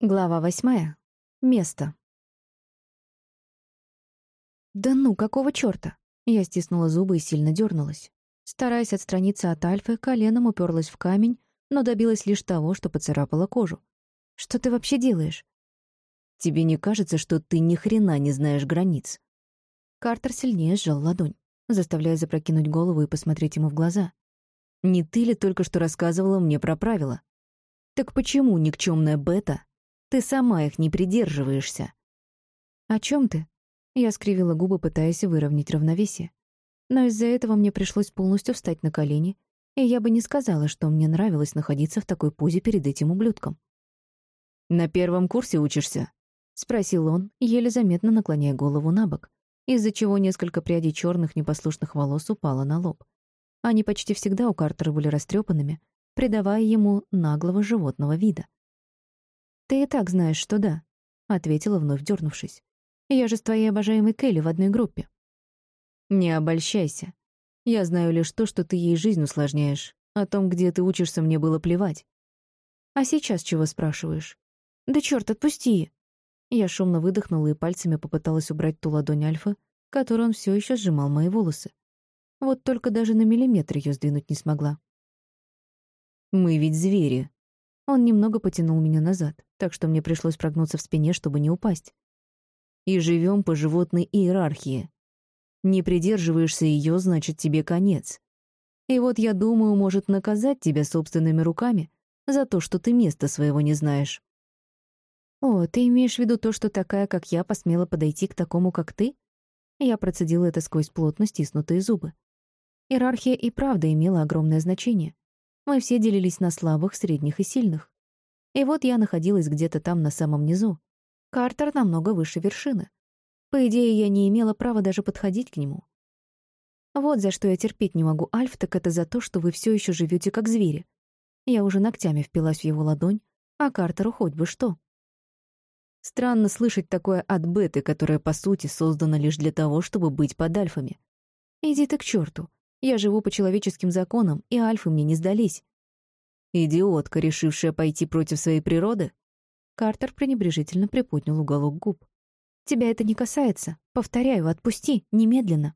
Глава восьмая. Место. «Да ну, какого чёрта?» Я стиснула зубы и сильно дернулась. Стараясь отстраниться от Альфы, коленом уперлась в камень, но добилась лишь того, что поцарапала кожу. «Что ты вообще делаешь?» «Тебе не кажется, что ты ни хрена не знаешь границ?» Картер сильнее сжал ладонь, заставляя запрокинуть голову и посмотреть ему в глаза. «Не ты ли только что рассказывала мне про правила? Так почему никчемная бета ты сама их не придерживаешься. О чем ты? Я скривила губы, пытаясь выровнять равновесие. Но из-за этого мне пришлось полностью встать на колени, и я бы не сказала, что мне нравилось находиться в такой позе перед этим ублюдком. «На первом курсе учишься?» — спросил он, еле заметно наклоняя голову на бок, из-за чего несколько прядей черных непослушных волос упало на лоб. Они почти всегда у Картера были растрепанными, придавая ему наглого животного вида. «Ты и так знаешь, что да», — ответила, вновь дернувшись. «Я же с твоей обожаемой Келли в одной группе». «Не обольщайся. Я знаю лишь то, что ты ей жизнь усложняешь. О том, где ты учишься, мне было плевать». «А сейчас чего спрашиваешь?» «Да чёрт, отпусти!» Я шумно выдохнула и пальцами попыталась убрать ту ладонь Альфа, которой он все еще сжимал мои волосы. Вот только даже на миллиметр ее сдвинуть не смогла. «Мы ведь звери», он немного потянул меня назад, так что мне пришлось прогнуться в спине, чтобы не упасть. «И живем по животной иерархии. Не придерживаешься ее, значит, тебе конец. И вот я думаю, может наказать тебя собственными руками за то, что ты места своего не знаешь». «О, ты имеешь в виду то, что такая, как я, посмела подойти к такому, как ты?» Я процедила это сквозь плотно стиснутые зубы. Иерархия и правда имела огромное значение. Мы все делились на слабых, средних и сильных. И вот я находилась где-то там на самом низу. Картер намного выше вершины. По идее, я не имела права даже подходить к нему. Вот за что я терпеть не могу Альф, так это за то, что вы все еще живете как звери. Я уже ногтями впилась в его ладонь, а Картеру хоть бы что. Странно слышать такое от Беты, которая, по сути, создана лишь для того, чтобы быть под альфами. Иди ты к черту. Я живу по человеческим законам, и альфы мне не сдались. Идиотка, решившая пойти против своей природы? Картер пренебрежительно приподнял уголок губ. Тебя это не касается. Повторяю, отпусти, немедленно.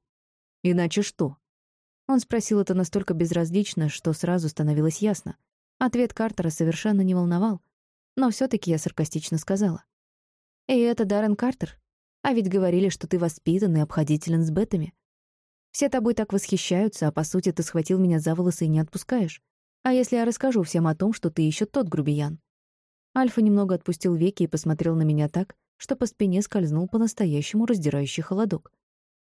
Иначе что? Он спросил это настолько безразлично, что сразу становилось ясно. Ответ Картера совершенно не волновал, но все таки я саркастично сказала. «И это Даррен Картер? А ведь говорили, что ты воспитан и обходителен с бетами. Все тобой так восхищаются, а по сути ты схватил меня за волосы и не отпускаешь. А если я расскажу всем о том, что ты еще тот грубиян?» Альфа немного отпустил веки и посмотрел на меня так, что по спине скользнул по-настоящему раздирающий холодок.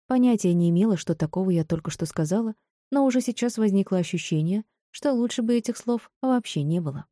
Понятия не имела, что такого я только что сказала, но уже сейчас возникло ощущение, что лучше бы этих слов вообще не было.